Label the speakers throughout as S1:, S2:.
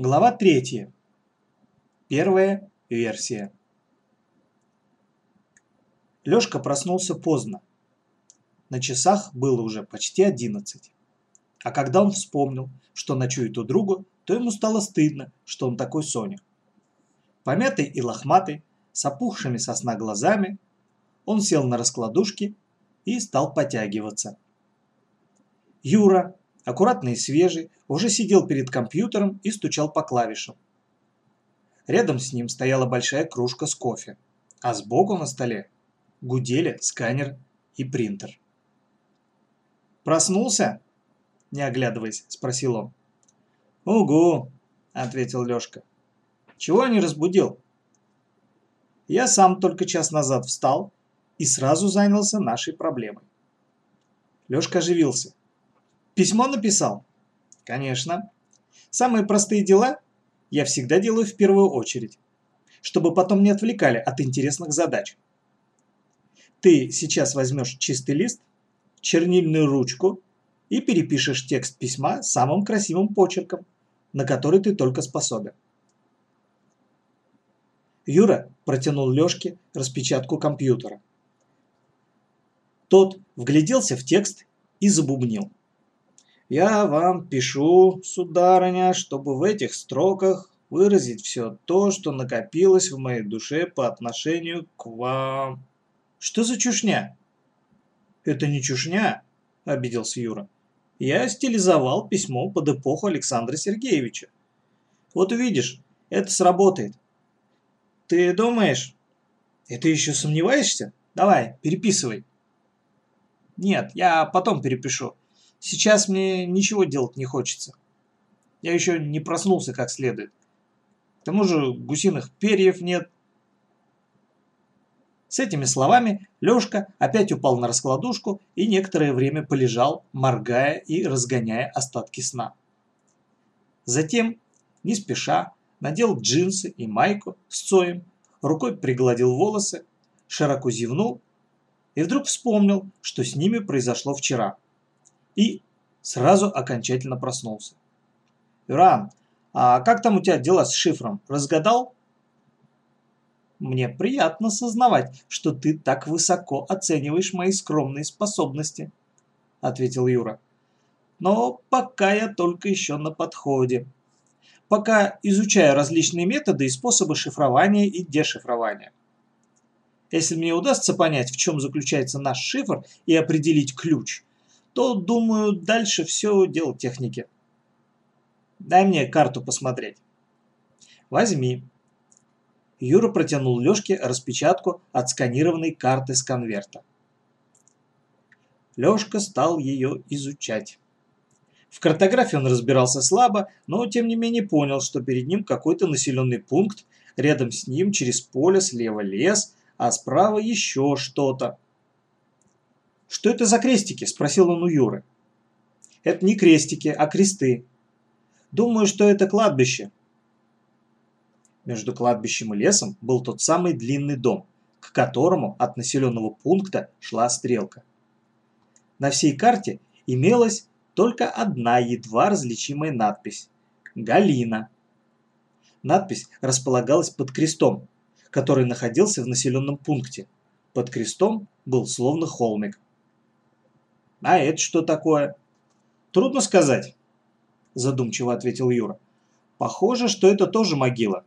S1: Глава 3. Первая версия. Лёшка проснулся поздно. На часах было уже почти одиннадцать. А когда он вспомнил, что ночует у друга, то ему стало стыдно, что он такой Соня. Помятый и лохматый, с опухшими сосна глазами, он сел на раскладушке и стал потягиваться. Юра, аккуратный и свежий, уже сидел перед компьютером и стучал по клавишам. Рядом с ним стояла большая кружка с кофе, а сбоку на столе гудели сканер и принтер. «Проснулся?» – не оглядываясь, спросил он. «Угу», – ответил Лёшка. «Чего не разбудил?» «Я сам только час назад встал и сразу занялся нашей проблемой». Лёшка оживился. Письмо написал? Конечно. Самые простые дела я всегда делаю в первую очередь, чтобы потом не отвлекали от интересных задач. Ты сейчас возьмешь чистый лист, чернильную ручку и перепишешь текст письма самым красивым почерком, на который ты только способен. Юра протянул Лёшке распечатку компьютера. Тот вгляделся в текст и забубнил. Я вам пишу, сударыня, чтобы в этих строках выразить все то, что накопилось в моей душе по отношению к вам. Что за чушня? Это не чушня, обиделся Юра. Я стилизовал письмо под эпоху Александра Сергеевича. Вот увидишь, это сработает. Ты думаешь? Это еще сомневаешься? Давай, переписывай. Нет, я потом перепишу. Сейчас мне ничего делать не хочется. Я еще не проснулся как следует. К тому же гусиных перьев нет. С этими словами Лёшка опять упал на раскладушку и некоторое время полежал, моргая и разгоняя остатки сна. Затем, не спеша, надел джинсы и майку с цоем, рукой пригладил волосы, широко зевнул и вдруг вспомнил, что с ними произошло вчера – и сразу окончательно проснулся. «Юран, а как там у тебя дела с шифром? Разгадал?» «Мне приятно сознавать, что ты так высоко оцениваешь мои скромные способности», — ответил Юра. «Но пока я только еще на подходе. Пока изучаю различные методы и способы шифрования и дешифрования. Если мне удастся понять, в чем заключается наш шифр и определить ключ, то, думаю, дальше все дело техники. Дай мне карту посмотреть. Возьми. Юра протянул Лёшке распечатку отсканированной карты с конверта. Лёшка стал ее изучать. В картографии он разбирался слабо, но тем не менее понял, что перед ним какой-то населенный пункт, рядом с ним через поле слева лес, а справа еще что-то. «Что это за крестики?» – спросил он у Юры. «Это не крестики, а кресты. Думаю, что это кладбище». Между кладбищем и лесом был тот самый длинный дом, к которому от населенного пункта шла стрелка. На всей карте имелась только одна едва различимая надпись – «Галина». Надпись располагалась под крестом, который находился в населенном пункте. Под крестом был словно холмик. А это что такое? Трудно сказать, задумчиво ответил Юра. Похоже, что это тоже могила.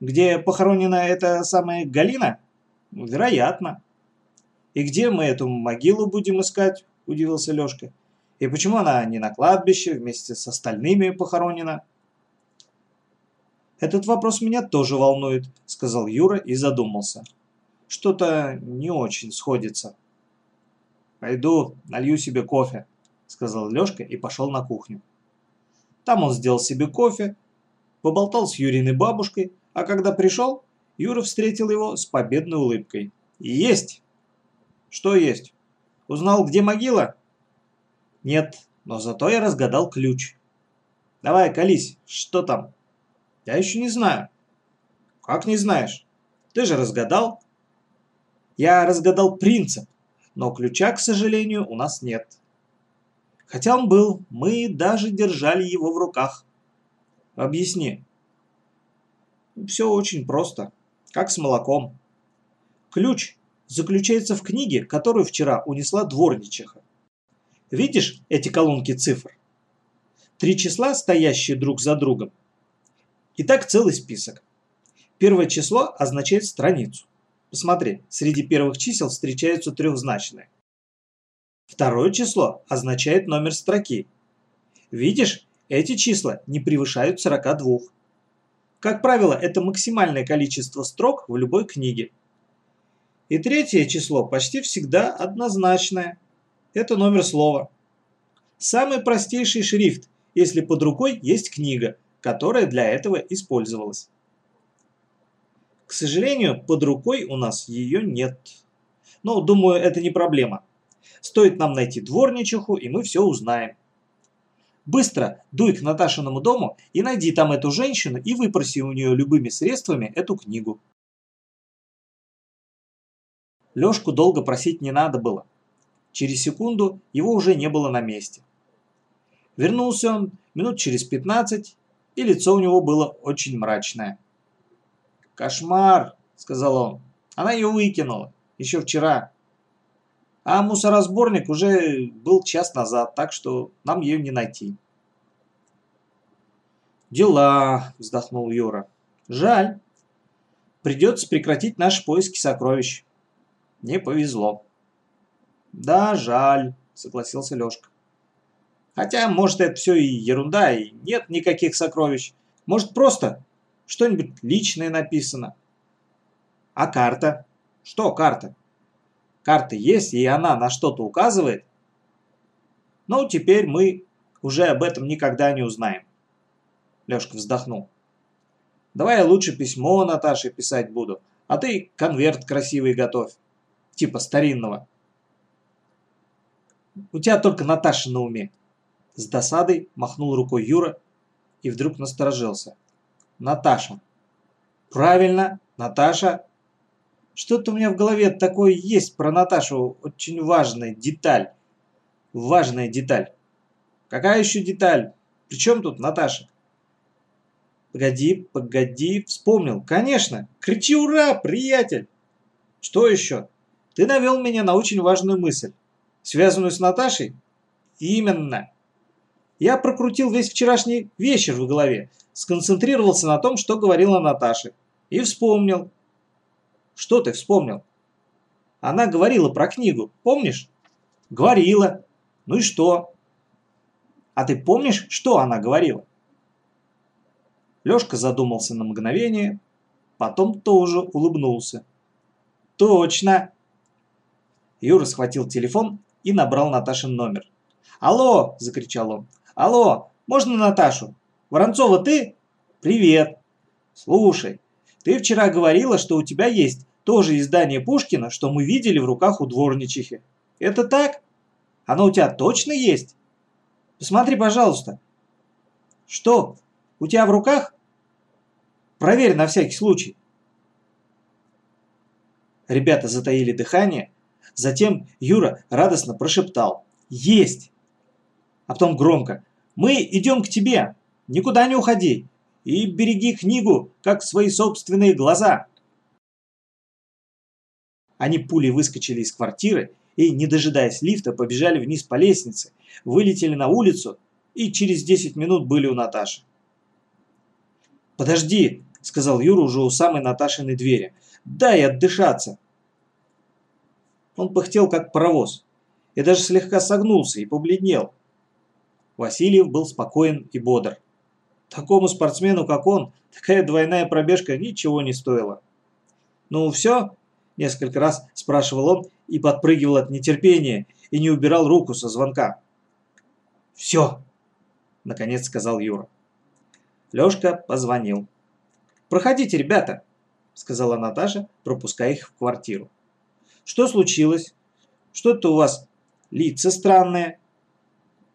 S1: Где похоронена эта самая Галина? Вероятно. И где мы эту могилу будем искать? Удивился Лёшка. И почему она не на кладбище вместе с остальными похоронена? Этот вопрос меня тоже волнует, сказал Юра и задумался. Что-то не очень сходится. «Пойду налью себе кофе», – сказал Лёшка и пошел на кухню. Там он сделал себе кофе, поболтал с Юриной бабушкой, а когда пришел, Юра встретил его с победной улыбкой. «Есть!» «Что есть? Узнал, где могила?» «Нет, но зато я разгадал ключ». «Давай, колись, что там?» «Я еще не знаю». «Как не знаешь? Ты же разгадал». «Я разгадал принцип но ключа, к сожалению, у нас нет. Хотя он был, мы даже держали его в руках. Объясни. Все очень просто, как с молоком. Ключ заключается в книге, которую вчера унесла дворничиха. Видишь эти колонки цифр? Три числа, стоящие друг за другом. Итак, целый список. Первое число означает страницу. Посмотри, среди первых чисел встречаются трехзначные. Второе число означает номер строки. Видишь, эти числа не превышают 42. Как правило, это максимальное количество строк в любой книге. И третье число почти всегда однозначное. Это номер слова. Самый простейший шрифт, если под рукой есть книга, которая для этого использовалась. К сожалению, под рукой у нас ее нет. Но, думаю, это не проблема. Стоит нам найти дворничиху, и мы все узнаем. Быстро дуй к Наташиному дому и найди там эту женщину и выпроси у нее любыми средствами эту книгу. Лёшку долго просить не надо было. Через секунду его уже не было на месте. Вернулся он минут через 15, и лицо у него было очень мрачное. «Кошмар!» – сказал он. «Она ее выкинула. Еще вчера. А мусоросборник уже был час назад, так что нам ее не найти». «Дела!» – вздохнул Юра. «Жаль. Придется прекратить наши поиски сокровищ. Не повезло». «Да, жаль», – согласился Лешка. «Хотя, может, это все и ерунда, и нет никаких сокровищ. Может, просто что-нибудь личное написано. А карта? Что карта? Карта есть, и она на что-то указывает? Ну, теперь мы уже об этом никогда не узнаем. Лешка вздохнул. Давай я лучше письмо Наташе писать буду, а ты конверт красивый готовь. Типа старинного. У тебя только Наташа на уме. С досадой махнул рукой Юра и вдруг насторожился. Наташа. Правильно, Наташа. Что-то у меня в голове такое есть про Наташу, очень важная деталь. Важная деталь. Какая еще деталь? При чем тут Наташа? Погоди, погоди, вспомнил. Конечно, кричи ура, приятель. Что еще? Ты навел меня на очень важную мысль. Связанную с Наташей? Именно. Я прокрутил весь вчерашний вечер в голове, сконцентрировался на том, что говорила Наташа. И вспомнил. Что ты вспомнил? Она говорила про книгу, помнишь? Говорила. Ну и что? А ты помнишь, что она говорила? Лёшка задумался на мгновение, потом тоже улыбнулся. Точно. Юра схватил телефон и набрал Наташин номер. «Алло!» – закричал он. «Алло! Можно Наташу? Воронцова, ты? Привет. Слушай, ты вчера говорила, что у тебя есть тоже издание Пушкина, что мы видели в руках у дворничихи. Это так? Оно у тебя точно есть? Посмотри, пожалуйста. Что, у тебя в руках? Проверь на всякий случай. Ребята затаили дыхание. Затем Юра радостно прошептал. Есть! А потом громко. Мы идем к тебе. Никуда не уходи и береги книгу, как свои собственные глаза. Они пулей выскочили из квартиры и, не дожидаясь лифта, побежали вниз по лестнице, вылетели на улицу и через 10 минут были у Наташи. «Подожди», — сказал Юра уже у самой Наташиной двери, — «дай отдышаться». Он пыхтел, как паровоз, и даже слегка согнулся и побледнел. Васильев был спокоен и бодр. Такому спортсмену, как он, такая двойная пробежка ничего не стоила. «Ну все?» – несколько раз спрашивал он и подпрыгивал от нетерпения и не убирал руку со звонка. «Все!» – наконец сказал Юра. Лёшка позвонил. «Проходите, ребята!» – сказала Наташа, пропуская их в квартиру. «Что случилось? Что-то у вас лица странные?»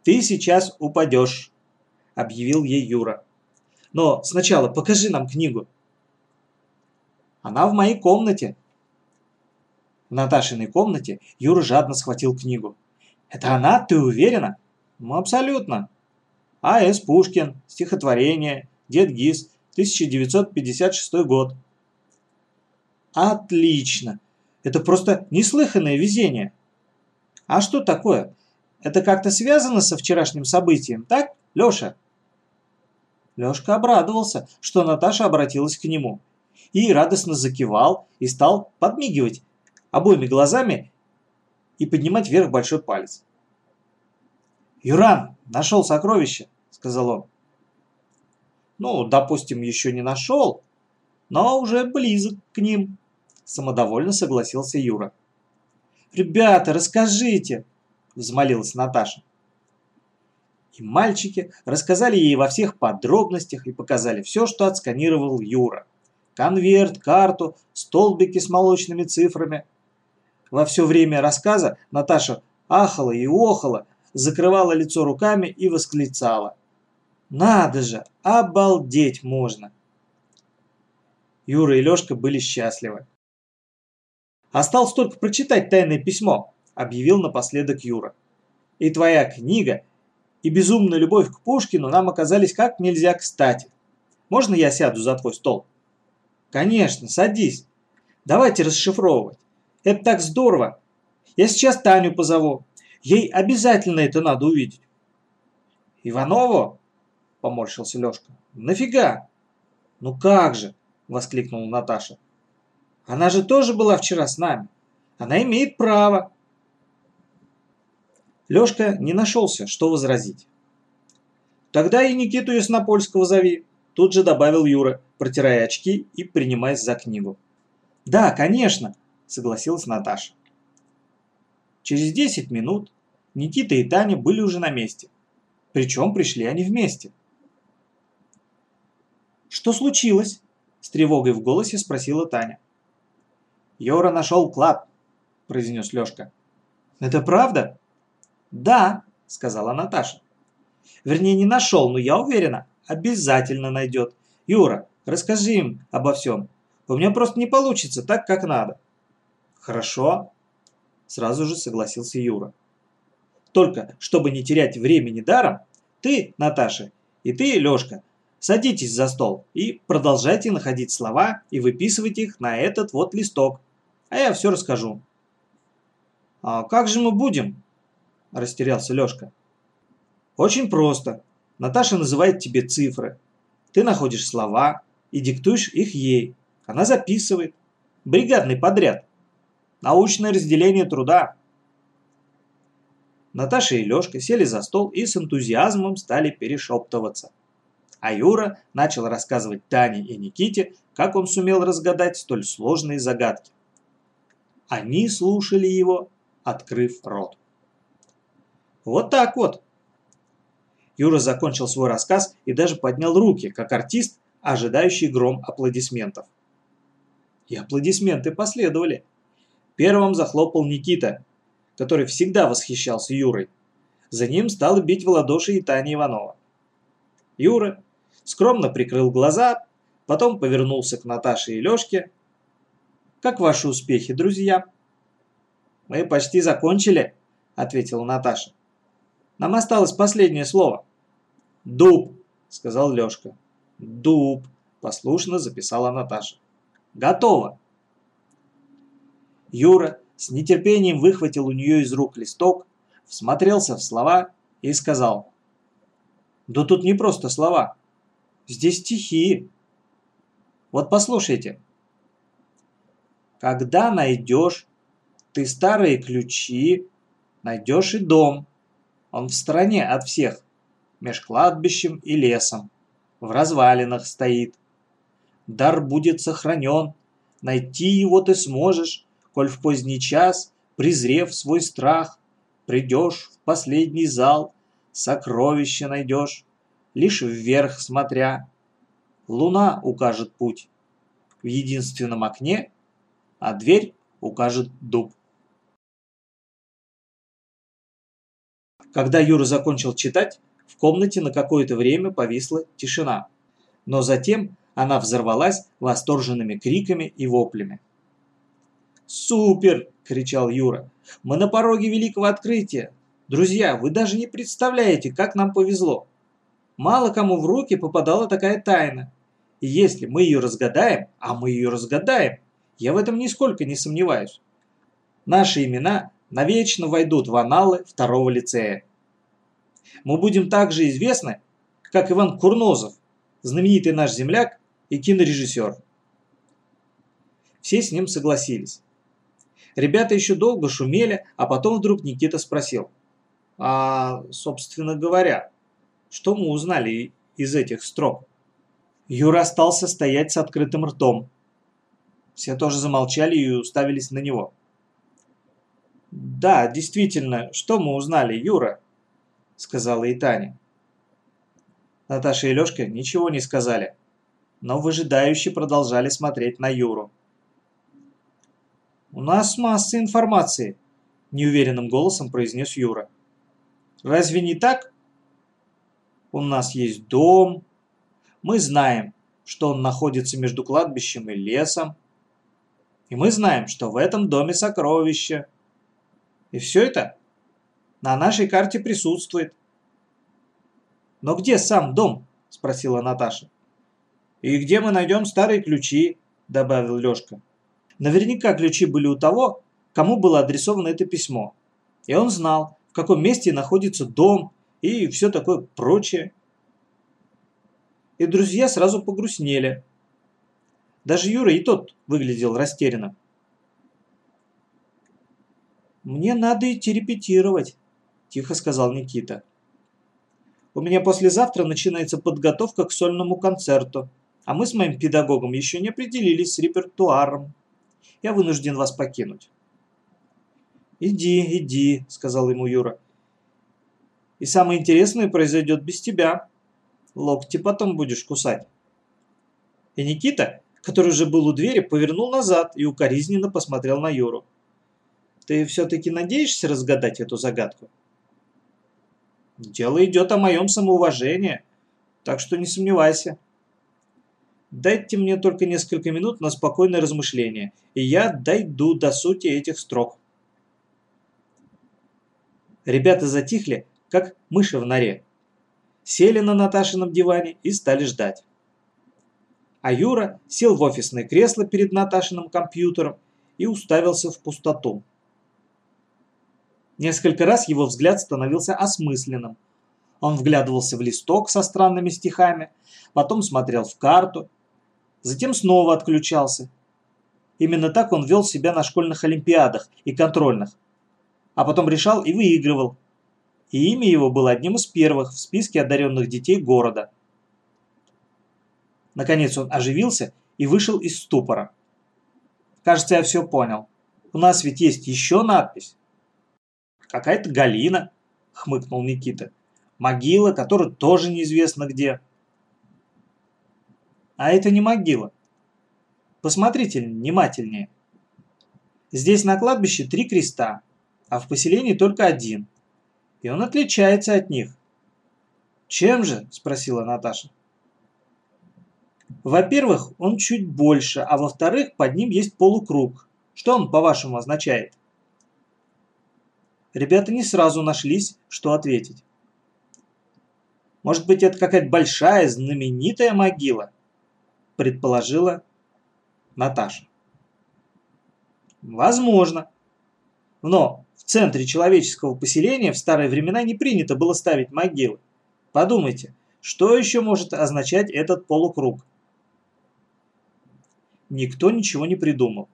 S1: «Ты сейчас упадешь», – объявил ей Юра. Но сначала покажи нам книгу. Она в моей комнате. В Наташиной комнате Юра жадно схватил книгу. Это она, ты уверена? Ну, абсолютно. А.С. Пушкин, стихотворение, Дед Гиз, 1956 год. Отлично. Это просто неслыханное везение. А что такое? Это как-то связано со вчерашним событием, так, Лёша? Лёшка обрадовался, что Наташа обратилась к нему. И радостно закивал и стал подмигивать обоими глазами и поднимать вверх большой палец. «Юран, нашел сокровище», — сказал он. «Ну, допустим, еще не нашел, но уже близок к ним», — самодовольно согласился Юра. «Ребята, расскажите!» – взмолилась Наташа. И мальчики рассказали ей во всех подробностях и показали все, что отсканировал Юра. Конверт, карту, столбики с молочными цифрами. Во все время рассказа Наташа ахала и охала, закрывала лицо руками и восклицала. «Надо же, обалдеть можно!» Юра и Лешка были счастливы. Осталось только прочитать тайное письмо, объявил напоследок Юра. И твоя книга, и безумная любовь к Пушкину нам оказались как нельзя кстати. Можно я сяду за твой стол? Конечно, садись. Давайте расшифровывать. Это так здорово. Я сейчас Таню позову. Ей обязательно это надо увидеть. Иванову? Поморщился Лешка. Нафига? Ну как же? Воскликнула Наташа. Она же тоже была вчера с нами. Она имеет право. Лёшка не нашелся, что возразить. Тогда и Никиту Яснопольского зови, тут же добавил Юра, протирая очки и принимаясь за книгу. Да, конечно, согласилась Наташа. Через 10 минут Никита и Таня были уже на месте. Причем пришли они вместе. «Что случилось?» – с тревогой в голосе спросила Таня. «Юра нашел клад», – произнес Лешка. «Это правда?» «Да», – сказала Наташа. «Вернее, не нашел, но я уверена, обязательно найдет. Юра, расскажи им обо всем. У меня просто не получится так, как надо». «Хорошо», – сразу же согласился Юра. «Только, чтобы не терять времени даром, ты, Наташа, и ты, Лешка, садитесь за стол и продолжайте находить слова и выписывать их на этот вот листок а я все расскажу. «А как же мы будем?» – растерялся Лешка. «Очень просто. Наташа называет тебе цифры. Ты находишь слова и диктуешь их ей. Она записывает. Бригадный подряд. Научное разделение труда». Наташа и Лешка сели за стол и с энтузиазмом стали перешептываться. А Юра начал рассказывать Тане и Никите, как он сумел разгадать столь сложные загадки. Они слушали его, открыв рот. Вот так вот. Юра закончил свой рассказ и даже поднял руки, как артист, ожидающий гром аплодисментов. И аплодисменты последовали. Первым захлопал Никита, который всегда восхищался Юрой. За ним стала бить в ладоши и Таня Иванова. Юра скромно прикрыл глаза, потом повернулся к Наташе и Лёшке как ваши успехи, друзья?» «Мы почти закончили», — ответила Наташа. «Нам осталось последнее слово». «Дуб», — сказал Лёшка. «Дуб», — послушно записала Наташа. «Готово». Юра с нетерпением выхватил у нее из рук листок, всмотрелся в слова и сказал. «Да тут не просто слова. Здесь стихи. Вот послушайте». Когда найдешь ты старые ключи, найдешь и дом. Он в стороне от всех, меж кладбищем и лесом, в развалинах стоит. Дар будет сохранен, найти его ты сможешь, коль в поздний час, презрев свой страх, придешь в последний зал, сокровище найдешь, лишь вверх смотря. Луна укажет путь. В единственном окне а дверь укажет дуб. Когда Юра закончил читать, в комнате на какое-то время повисла тишина. Но затем она взорвалась восторженными криками и воплями. «Супер!» – кричал Юра. «Мы на пороге великого открытия! Друзья, вы даже не представляете, как нам повезло! мало кому в руки попадала такая тайна. И если мы ее разгадаем, а мы ее разгадаем, я в этом нисколько не сомневаюсь, наши имена навечно войдут в аналы второго лицея. Мы будем также известны, как Иван Курнозов, знаменитый наш земляк и кинорежиссер. Все с ним согласились. Ребята еще долго шумели, а потом вдруг Никита спросил. А, собственно говоря, что мы узнали из этих строк? Юра остался стоять с открытым ртом. Все тоже замолчали и уставились на него. «Да, действительно, что мы узнали, Юра?» – сказала и Таня. Наташа и Лёшка ничего не сказали, но выжидающе продолжали смотреть на Юру. «У нас масса информации», – неуверенным голосом произнес Юра. «Разве не так? У нас есть дом, мы знаем, что он находится между кладбищем и лесом. И мы знаем, что в этом доме сокровища. И все это на нашей карте присутствует. «Но где сам дом?» – спросила Наташа. «И где мы найдем старые ключи?» – добавил Лешка. Наверняка ключи были у того, кому было адресовано это письмо. И он знал, в каком месте находится дом и все такое прочее и друзья сразу погрустнели. Даже Юра и тот выглядел растерянным. «Мне надо идти репетировать», – тихо сказал Никита. «У меня послезавтра начинается подготовка к сольному концерту, а мы с моим педагогом еще не определились с репертуаром. Я вынужден вас покинуть». «Иди, иди», – сказал ему Юра. «И самое интересное произойдет без тебя» локти потом будешь кусать. И Никита, который уже был у двери, повернул назад и укоризненно посмотрел на Юру. Ты все-таки надеешься разгадать эту загадку? Дело идет о моем самоуважении, так что не сомневайся. Дайте мне только несколько минут на спокойное размышление, и я дойду до сути этих строк. Ребята затихли, как мыши в норе сели на Наташином диване и стали ждать. А Юра сел в офисное кресло перед Наташиным компьютером и уставился в пустоту. Несколько раз его взгляд становился осмысленным. Он вглядывался в листок со странными стихами, потом смотрел в карту, затем снова отключался. Именно так он вел себя на школьных олимпиадах и контрольных, а потом решал и выигрывал, и имя его было одним из первых в списке одаренных детей города. Наконец он оживился и вышел из ступора. «Кажется, я все понял. У нас ведь есть еще надпись». «Какая-то Галина», — хмыкнул Никита. «Могила, которая тоже неизвестно где». «А это не могила. Посмотрите внимательнее. Здесь на кладбище три креста, а в поселении только один — и он отличается от них. «Чем же?» – спросила Наташа. «Во-первых, он чуть больше, а во-вторых, под ним есть полукруг. Что он, по-вашему, означает?» Ребята не сразу нашлись, что ответить. «Может быть, это какая-то большая, знаменитая могила?» – предположила Наташа. «Возможно. Но центре человеческого поселения в старые времена не принято было ставить могилы. Подумайте, что еще может означать этот полукруг? Никто ничего не придумал.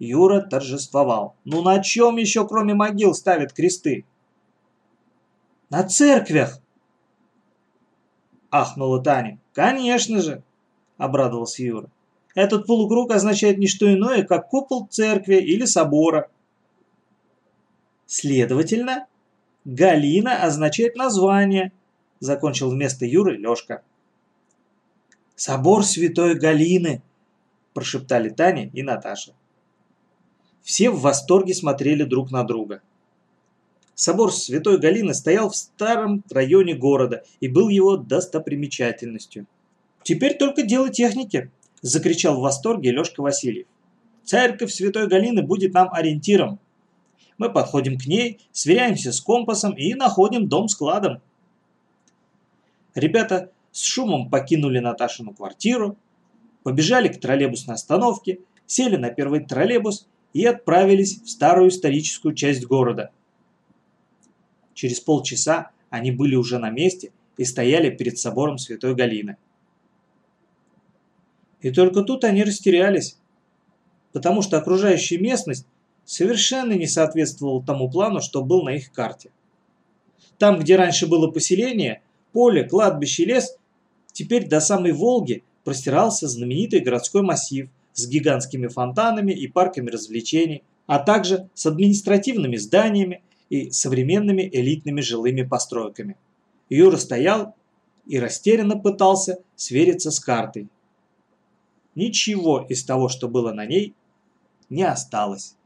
S1: Юра торжествовал. Ну на чем еще кроме могил ставят кресты? На церквях! Ахнула Таня. Конечно же, обрадовался Юра. Этот полукруг означает не что иное, как купол церкви или собора. Следовательно, Галина означает название, закончил вместо Юры Лёшка. «Собор Святой Галины!» – прошептали Таня и Наташа. Все в восторге смотрели друг на друга. Собор Святой Галины стоял в старом районе города и был его достопримечательностью. «Теперь только дело техники!» – закричал в восторге Лёшка Васильев. «Церковь Святой Галины будет нам ориентиром!» Мы подходим к ней, сверяемся с компасом и находим дом складом. ребята с шумом покинули Наташину квартиру, побежали к троллейбусной остановке, сели на первый троллейбус и отправились в старую историческую часть города. Через полчаса они были уже на месте и стояли перед собором Святой Галины. И только тут они растерялись, потому что окружающая местность совершенно не соответствовала тому плану, что был на их карте. Там, где раньше было поселение, поле, кладбище, лес, теперь до самой Волги простирался знаменитый городской массив с гигантскими фонтанами и парками развлечений, а также с административными зданиями и современными элитными жилыми постройками. Юра стоял и растерянно пытался свериться с картой. Ничего из того, что было на ней, не осталось.